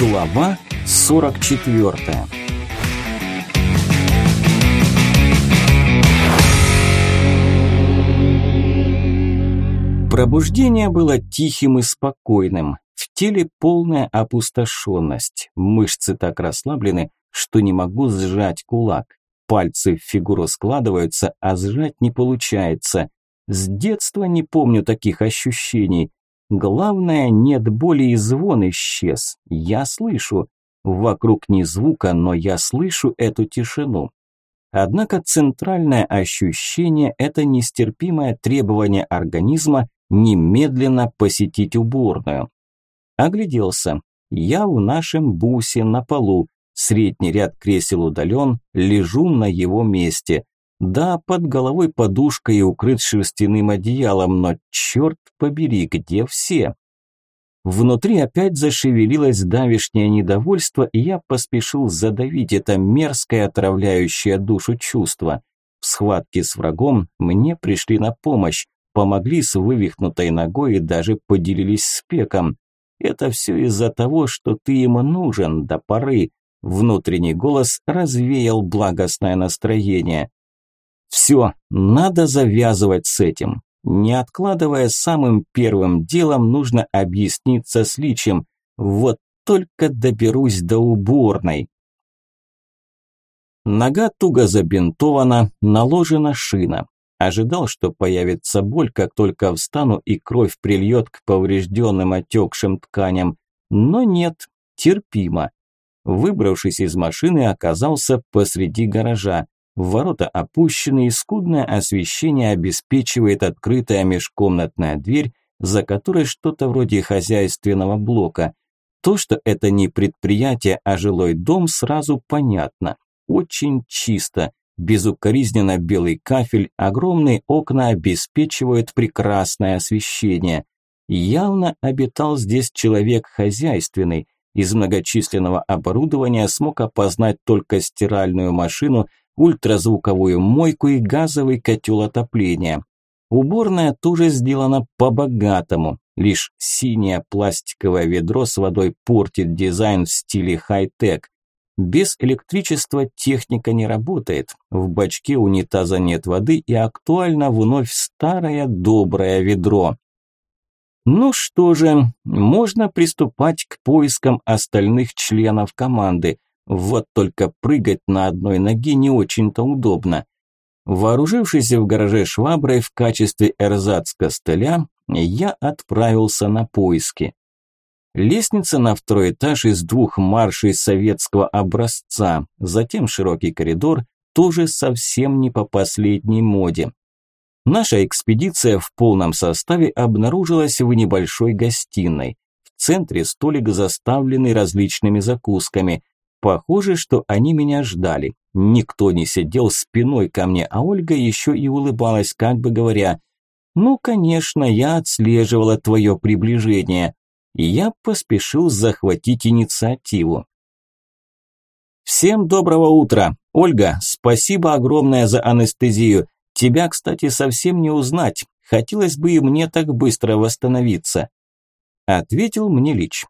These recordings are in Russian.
Глава 44 Пробуждение было тихим и спокойным. В теле полная опустошенность. Мышцы так расслаблены, что не могу сжать кулак. Пальцы в фигуру складываются, а сжать не получается. С детства не помню таких ощущений. Главное, нет боли и звон исчез. Я слышу. Вокруг ни звука, но я слышу эту тишину. Однако центральное ощущение – это нестерпимое требование организма немедленно посетить уборную. Огляделся. Я в нашем бусе на полу. Средний ряд кресел удален, лежу на его месте. Да, под головой подушка и укрыт шерстяным одеялом, но черт побери, где все? Внутри опять зашевелилось давишнее недовольство, и я поспешил задавить это мерзкое, отравляющее душу чувство. В схватке с врагом мне пришли на помощь, помогли с вывихнутой ногой и даже поделились спеком. Это все из-за того, что ты им нужен до поры. Внутренний голос развеял благостное настроение. Все, надо завязывать с этим. Не откладывая самым первым делом, нужно объясниться с личем. Вот только доберусь до уборной. Нога туго забинтована, наложена шина. Ожидал, что появится боль, как только встану и кровь прильет к поврежденным отекшим тканям. Но нет, терпимо. Выбравшись из машины, оказался посреди гаража. Ворота опущены, и скудное освещение обеспечивает открытая межкомнатная дверь, за которой что-то вроде хозяйственного блока. То, что это не предприятие, а жилой дом, сразу понятно. Очень чисто, безукоризненно белый кафель, огромные окна обеспечивают прекрасное освещение. Явно обитал здесь человек хозяйственный. Из многочисленного оборудования смог опознать только стиральную машину – ультразвуковую мойку и газовый котел отопления. Уборная тоже сделана по-богатому. Лишь синее пластиковое ведро с водой портит дизайн в стиле хай-тек. Без электричества техника не работает. В бачке унитаза нет воды и актуально вновь старое доброе ведро. Ну что же, можно приступать к поискам остальных членов команды. Вот только прыгать на одной ноге не очень-то удобно. Вооружившись в гараже шваброй в качестве эрзац-костыля, я отправился на поиски. Лестница на второй этаж из двух маршей советского образца, затем широкий коридор, тоже совсем не по последней моде. Наша экспедиция в полном составе обнаружилась в небольшой гостиной. В центре столик заставленный различными закусками. Похоже, что они меня ждали. Никто не сидел спиной ко мне, а Ольга еще и улыбалась, как бы говоря, «Ну, конечно, я отслеживала твое приближение». Я поспешил захватить инициативу. «Всем доброго утра! Ольга, спасибо огромное за анестезию. Тебя, кстати, совсем не узнать. Хотелось бы и мне так быстро восстановиться». Ответил мне Лич.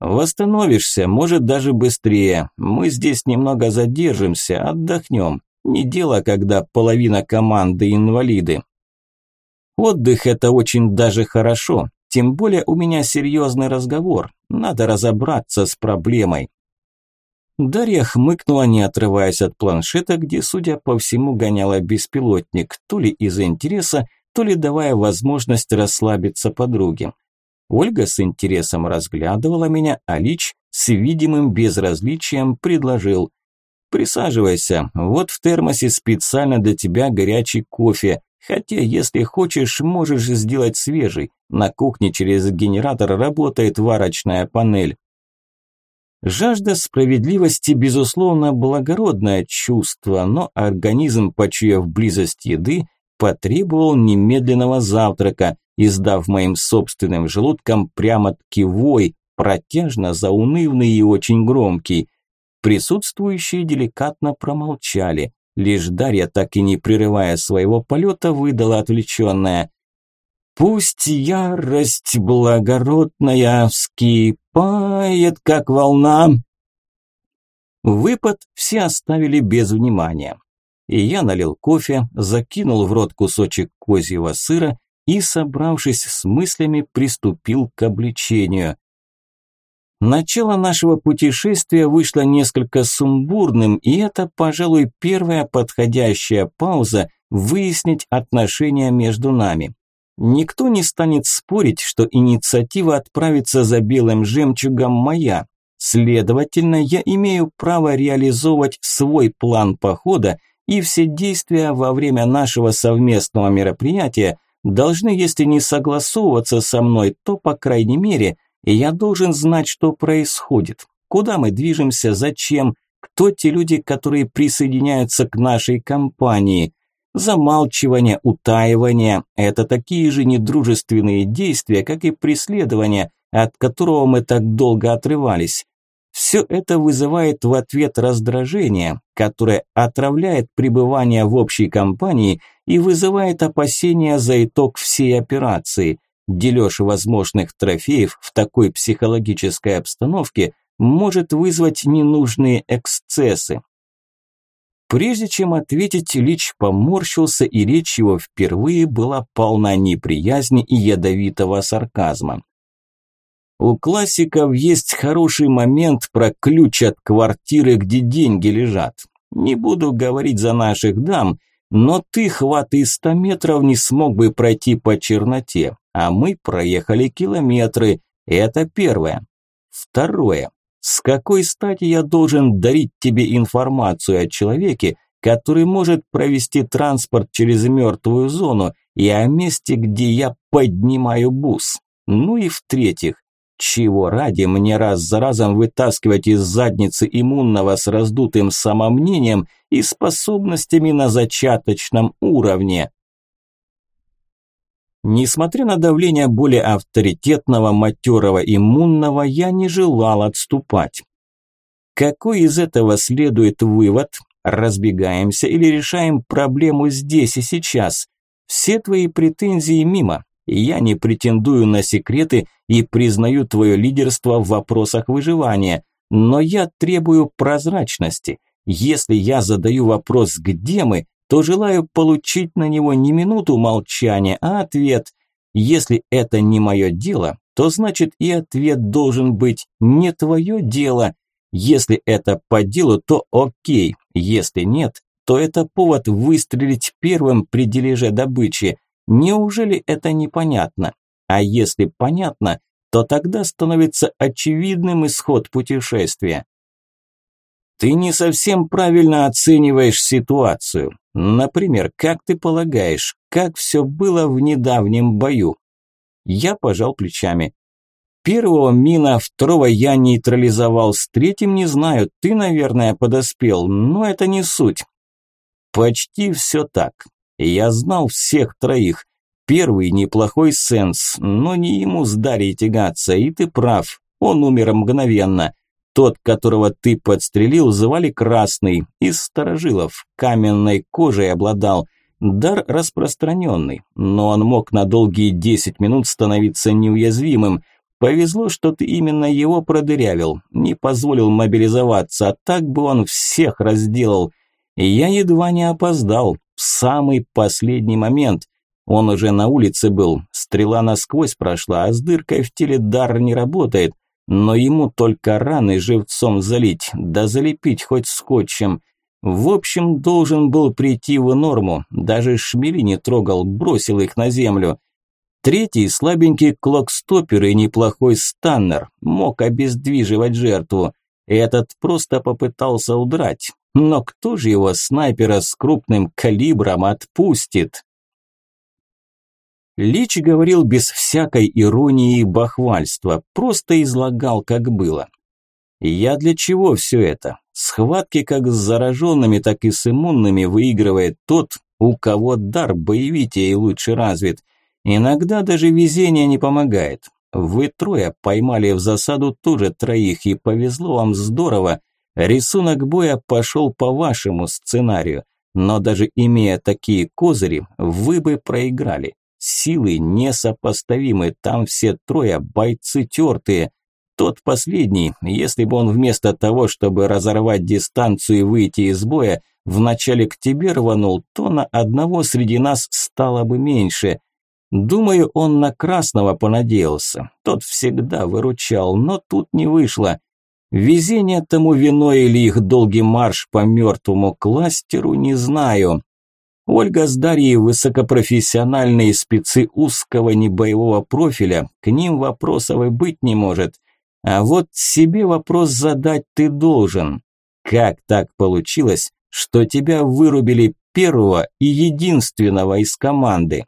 Восстановишься, может даже быстрее. Мы здесь немного задержимся, отдохнем. Не дело, когда половина команды инвалиды. Отдых – это очень даже хорошо. Тем более у меня серьезный разговор. Надо разобраться с проблемой. Дарья хмыкнула, не отрываясь от планшета, где, судя по всему, гоняла беспилотник, то ли из интереса, то ли давая возможность расслабиться подруге. Ольга с интересом разглядывала меня, а Лич с видимым безразличием предложил. «Присаживайся, вот в термосе специально для тебя горячий кофе, хотя, если хочешь, можешь сделать свежий. На кухне через генератор работает варочная панель». Жажда справедливости, безусловно, благородное чувство, но организм, почуяв близость еды, потребовал немедленного завтрака, издав моим собственным желудком прямо-таки вой, протяжно заунывный и очень громкий. Присутствующие деликатно промолчали. Лишь Дарья, так и не прерывая своего полета, выдала отвлеченная. Пусть ярость благородная вскипает, как волна. Выпад все оставили без внимания. И я налил кофе, закинул в рот кусочек козьего сыра и, собравшись с мыслями, приступил к обличению. Начало нашего путешествия вышло несколько сумбурным, и это, пожалуй, первая подходящая пауза выяснить отношения между нами. Никто не станет спорить, что инициатива отправиться за белым жемчугом моя. Следовательно, я имею право реализовывать свой план похода, и все действия во время нашего совместного мероприятия должны, если не согласовываться со мной, то, по крайней мере, я должен знать, что происходит, куда мы движемся, зачем, кто те люди, которые присоединяются к нашей компании. Замалчивание, утаивание – это такие же недружественные действия, как и преследование, от которого мы так долго отрывались. Все это вызывает в ответ раздражение, которое отравляет пребывание в общей компании и вызывает опасения за итог всей операции. Дележ возможных трофеев в такой психологической обстановке может вызвать ненужные эксцессы. Прежде чем ответить, Лич поморщился, и речь его впервые была полна неприязни и ядовитого сарказма. У классиков есть хороший момент про ключ от квартиры, где деньги лежат. Не буду говорить за наших дам, но ты, хват и ста метров, не смог бы пройти по черноте, а мы проехали километры. Это первое. Второе. С какой стати я должен дарить тебе информацию о человеке, который может провести транспорт через мертвую зону и о месте, где я поднимаю бус? Ну и в-третьих, чего ради мне раз за разом вытаскивать из задницы иммунного с раздутым самомнением и способностями на зачаточном уровне? Несмотря на давление более авторитетного, матерого, иммунного, я не желал отступать. Какой из этого следует вывод? Разбегаемся или решаем проблему здесь и сейчас? Все твои претензии мимо. Я не претендую на секреты и признаю твое лидерство в вопросах выживания, но я требую прозрачности. Если я задаю вопрос «где мы?», то желаю получить на него не минуту молчания, а ответ. Если это не мое дело, то значит и ответ должен быть не твое дело. Если это по делу, то окей, если нет, то это повод выстрелить первым при дележе добычи. Неужели это непонятно? А если понятно, то тогда становится очевидным исход путешествия. Ты не совсем правильно оцениваешь ситуацию. Например, как ты полагаешь, как все было в недавнем бою? Я пожал плечами. Первого мина, второго я нейтрализовал, с третьим не знаю, ты, наверное, подоспел, но это не суть. Почти все так. Я знал всех троих. Первый неплохой сенс, но не ему с Дарьей тягаться, и ты прав, он умер мгновенно. Тот, которого ты подстрелил, звали Красный, из старожилов, каменной кожей обладал. Дар распространенный, но он мог на долгие десять минут становиться неуязвимым. Повезло, что ты именно его продырявил, не позволил мобилизоваться, а так бы он всех разделал. Я едва не опоздал, в самый последний момент. Он уже на улице был, стрела насквозь прошла, а с дыркой в теле дар не работает но ему только раны живцом залить, да залепить хоть скотчем. В общем, должен был прийти в норму, даже шмели не трогал, бросил их на землю. Третий слабенький клокстопер и неплохой станнер мог обездвиживать жертву. Этот просто попытался удрать. Но кто же его снайпера с крупным калибром отпустит? Лич говорил без всякой иронии и бахвальства, просто излагал, как было. Я для чего все это? Схватки как с зараженными, так и с иммунными выигрывает тот, у кого дар боевитее и лучше развит. Иногда даже везение не помогает. Вы трое поймали в засаду тоже троих, и повезло вам здорово. Рисунок боя пошел по вашему сценарию. Но даже имея такие козыри, вы бы проиграли. Силы несопоставимы, там все трое бойцы тертые. Тот последний, если бы он вместо того, чтобы разорвать дистанцию и выйти из боя, вначале к тебе рванул, то на одного среди нас стало бы меньше. Думаю, он на Красного понадеялся. Тот всегда выручал, но тут не вышло. Везение тому виной или их долгий марш по мертвому кластеру, не знаю. Ольга с Дарьей высокопрофессиональные спецы узкого небоевого профиля, к ним вопросов и быть не может. А вот себе вопрос задать ты должен. Как так получилось, что тебя вырубили первого и единственного из команды?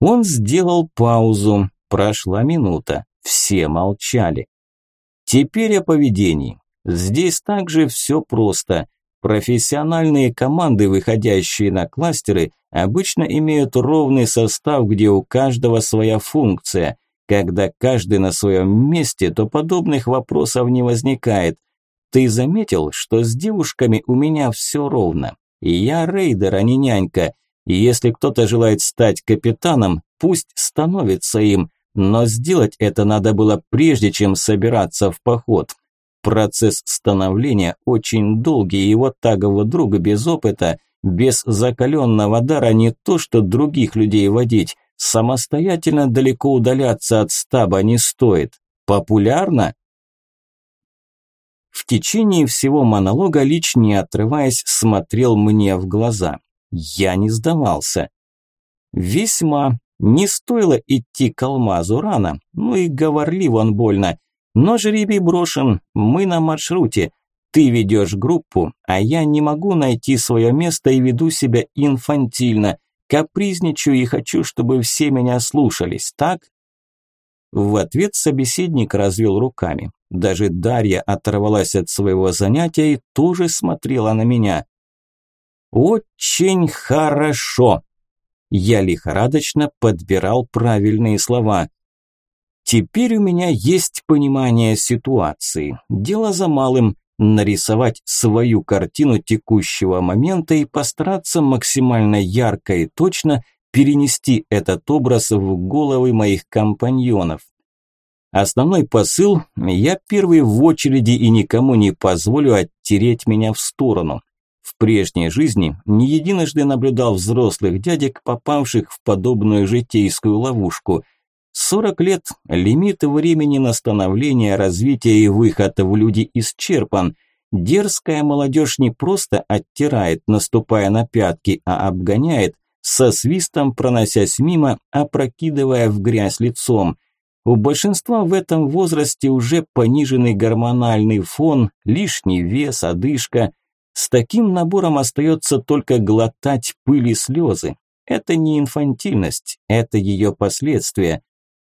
Он сделал паузу, прошла минута, все молчали. Теперь о поведении. Здесь также все просто. Профессиональные команды, выходящие на кластеры, обычно имеют ровный состав, где у каждого своя функция. Когда каждый на своем месте, то подобных вопросов не возникает. Ты заметил, что с девушками у меня все ровно? Я рейдер, а не нянька. И если кто-то желает стать капитаном, пусть становится им. Но сделать это надо было прежде, чем собираться в поход. Процесс становления очень долгий, и вот так вот друга без опыта, без закаленного дара не то, что других людей водить, самостоятельно далеко удаляться от стаба не стоит. Популярно? В течение всего монолога Лич, не отрываясь, смотрел мне в глаза. Я не сдавался. Весьма, не стоило идти к алмазу рано, ну и говорлив он больно. Но жребий брошен, мы на маршруте. Ты ведешь группу, а я не могу найти свое место и веду себя инфантильно. Капризничаю и хочу, чтобы все меня слушались, так? В ответ собеседник развел руками. Даже Дарья оторвалась от своего занятия и тоже смотрела на меня. «Очень хорошо», я лихорадочно подбирал правильные слова. Теперь у меня есть понимание ситуации. Дело за малым – нарисовать свою картину текущего момента и постараться максимально ярко и точно перенести этот образ в головы моих компаньонов. Основной посыл – я первый в очереди и никому не позволю оттереть меня в сторону. В прежней жизни не единожды наблюдал взрослых дядек, попавших в подобную житейскую ловушку. 40 лет – лимит времени на становление, развитие и выход в люди исчерпан. Дерзкая молодежь не просто оттирает, наступая на пятки, а обгоняет, со свистом проносясь мимо, опрокидывая в грязь лицом. У большинства в этом возрасте уже пониженный гормональный фон, лишний вес, одышка – с таким набором остается только глотать пыль и слезы. Это не инфантильность, это ее последствия.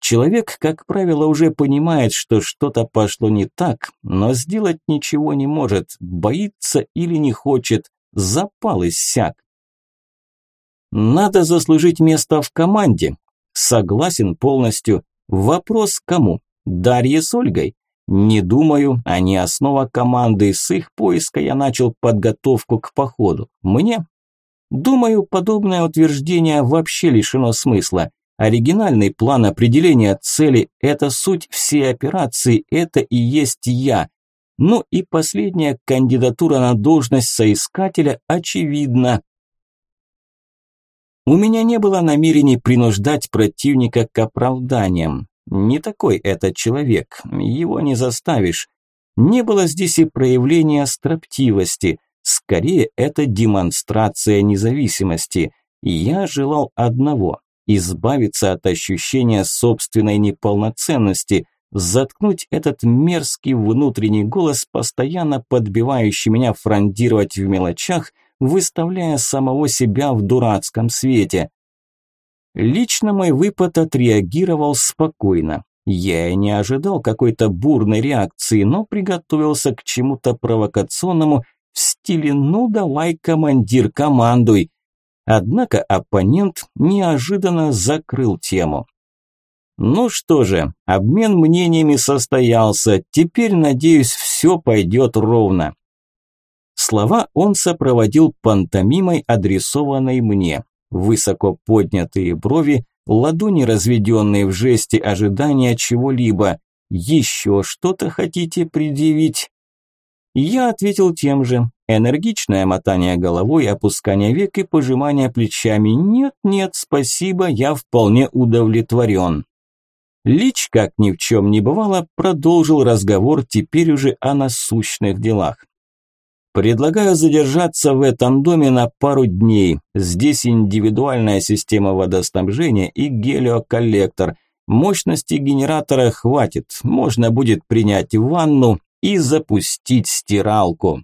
Человек, как правило, уже понимает, что что-то пошло не так, но сделать ничего не может, боится или не хочет, запал иссяк. Надо заслужить место в команде. Согласен полностью. Вопрос кому? Дарье с Ольгой? Не думаю, они основа команды, с их поиска я начал подготовку к походу. Мне? Думаю, подобное утверждение вообще лишено смысла. Оригинальный план определения цели – это суть всей операции, это и есть я. Ну и последняя кандидатура на должность соискателя очевидна. У меня не было намерений принуждать противника к оправданиям. Не такой этот человек, его не заставишь. Не было здесь и проявления строптивости, скорее это демонстрация независимости. Я желал одного – избавиться от ощущения собственной неполноценности, заткнуть этот мерзкий внутренний голос, постоянно подбивающий меня фрондировать в мелочах, выставляя самого себя в дурацком свете. Лично мой выпад отреагировал спокойно. Я и не ожидал какой-то бурной реакции, но приготовился к чему-то провокационному в стиле «ну давай, командир, командуй». Однако оппонент неожиданно закрыл тему. Ну что же, обмен мнениями состоялся, теперь, надеюсь, все пойдет ровно. Слова он сопроводил пантомимой, адресованной мне. Высоко поднятые брови, ладони разведенные в жесте ожидания чего-либо. Еще что-то хотите предъявить? Я ответил тем же. Энергичное мотание головой, опускание век и пожимание плечами. Нет, нет, спасибо, я вполне удовлетворен. Лич, как ни в чем не бывало, продолжил разговор теперь уже о насущных делах. Предлагаю задержаться в этом доме на пару дней. Здесь индивидуальная система водоснабжения и гелиоколлектор. Мощности генератора хватит. Можно будет принять ванну и запустить стиралку.